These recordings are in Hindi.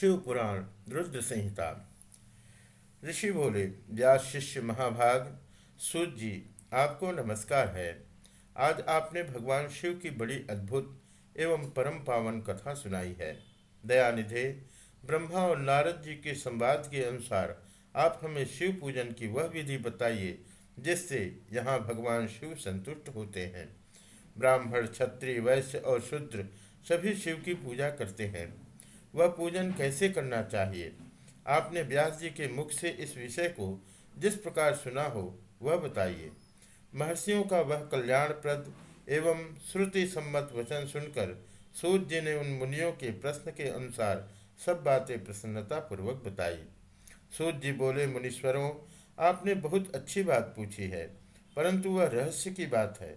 शिव पुराण रुद्र संहिता। ऋषि बोले, व्यास शिष्य महाभाग, सूत जी, आपको नमस्कार है। आज आपने भगवान शिव की बड़ी अद्भुत एवं परम पावन कथा सुनाई है। दयानिधे, ब्रह्मा और नारद जी के संवाद के अनुसार आप हमें शिव पूजन की वह विधि बताइए, जिससे यहाँ भगवान शिव संतुष्ट होते हैं। ब्राह्मण, क्षत्रिय, वैश्य और शूद्र सभी शिव की पूजा करते हैं। वह पूजन कैसे करना चाहिए? आपने व्यास जी के मुख से इस विषय को जिस प्रकार सुना हो, वह बताइए। महर्षियों का वह कल्याणप्रद एवं श्रुति सम्मत वचन सुनकर सूर्य जी ने उन मुनियों के प्रश्न के अनुसार सब बातें प्रसन्नता पूर्वक बताई। सूर्य जी बोले, मुनीश्वरों, आपने बहुत अच्छी बात पूछी है, परंतु वह रहस्य की बात है।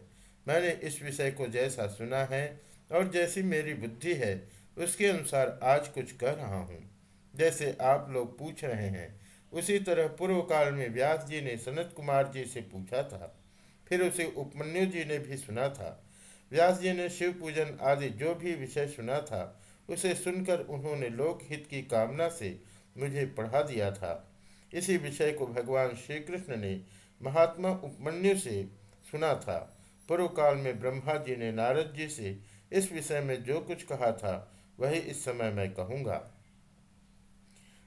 मैंने इस विषय को जैसा सुना है और जैसी मेरी बुद्धि है उसके अनुसार आज कुछ कह रहा हूँ। जैसे आप लोग पूछ रहे हैं। उसी तरह पूर्व काल में व्यास जी ने सनत कुमार जी से पूछा था। फिर उसे उपमन्यु जी ने भी सुना था। व्यास जी ने शिव पूजन आदि जो भी विषय सुना था, उसे सुनकर उन्होंने लोकहित की कामना से मुझे पढ़ा दिया था। इसी विषय को भगवान श्री कृष्ण ने महात्मा उपमन्यु से सुना था। पूर्व काल में ब्रह्मा जी ने नारद जी से इस विषय में जो कुछ कहा था वही इस समय मैं कहूँगा।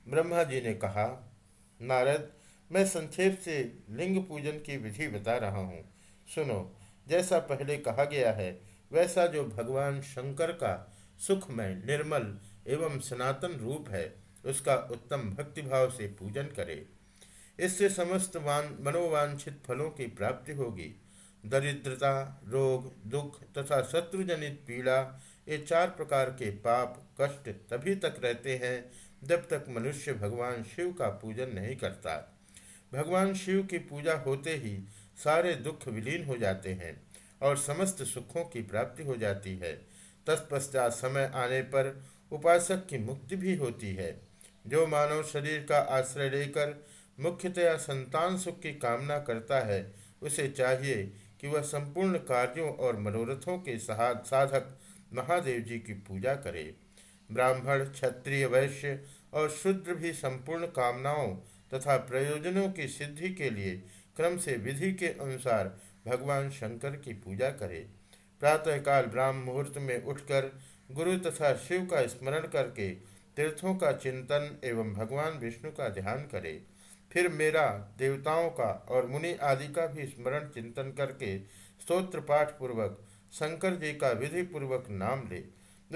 ब्रह्मा जी ने कहा, नारद, मैं संक्षेप से लिंग पूजन की विधि बता रहा हूँ। सुनो, जैसा पहले कहा गया है, वैसा जो भगवान शंकर का सुखमय, निर्मल एवं सनातन रूप है, उसका उत्तम भक्तिभाव से पूजन करे। इससे समस्त वान, मनोवांछित फलों की प्राप्ति होगी। दरिद्रता, रोग, दुख तथा शत्रुजनित पीड़ा ये चार प्रकार के पाप, कष्ट तभी तक रहते हैं जब तक मनुष्य भगवान शिव का पूजन नहीं करता। भगवान शिव की पूजा होते ही सारे दुख विलीन हो जाते हैं और समस्त सुखों की प्राप्ति हो जाती है। तत्पश्चात समय आने पर उपासक की मुक्ति भी होती है। जो मानव शरीर का आश्रय लेकर मुख्यतया संतान सुख की कामना करता है, उसे चाहिए कि वह संपूर्ण कार्यों और मनोरथों के साधक महादेव जी की पूजा करे। ब्राह्मण, क्षत्रिय, वैश्य और शूद्र भी संपूर्ण कामनाओं तथा प्रयोजनों की सिद्धि के लिए क्रम से विधि के अनुसार भगवान शंकर की पूजा करे। प्रातःकाल ब्राह्म मुहूर्त में उठकर गुरु तथा शिव का स्मरण करके तीर्थों का चिंतन एवं भगवान विष्णु का ध्यान करे। फिर मेरा, देवताओं का और मुनि आदि का भी स्मरण चिंतन करके स्तोत्र पाठ पूर्वक शंकर जी का विधि पूर्वक नाम ले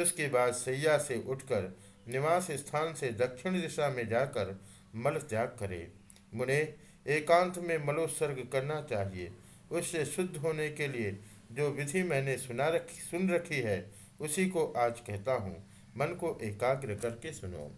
उसके बाद सैया से उठकर निवास स्थान से दक्षिण दिशा में जाकर मल त्याग करे। मुने, एकांत में मलोत्सर्ग करना चाहिए। उससे शुद्ध होने के लिए जो विधि मैंने सुना रखी, सुन रखी है, उसी को आज कहता हूँ। मन को एकाग्र करके सुनो।